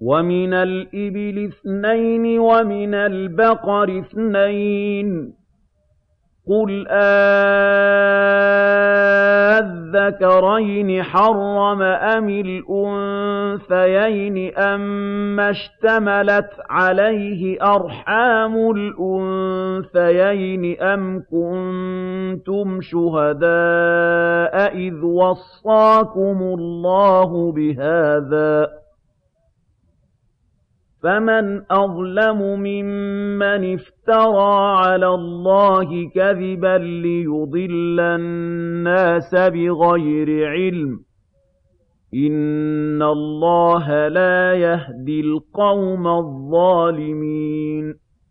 وَمِنَ الْإِبِلِ اثْنَيْنِ وَمِنَ الْبَقَرِ اثْنَيْنِ ۗ. قُلْ آلذَّكَرَيْنِ حَرَّمَ أَمِ الْأُنثَيَيْنِ أَمَّا اشْتَمَلَتْ عَلَيْهِ أَرْحَامُ الْأُنثَيَيْنِ أَمْ كُنتُمْ شُهَدَاءَ إِذْ وَصَّاكُمُ اللَّهُ بِهَٰذَا ۚ فَمَنْ أَظْلَمُ مِمَّنِ افْتَرَىٰ عَلَى اللَّهِ كَذِبًا لِّيُضِلَّ النَّاسَ بِغَيْرِ عِلْمٍ ۗ إِنَّ اللَّهَ لَا يَهْدِي الْقَوْمَ الظَّالِمِينَ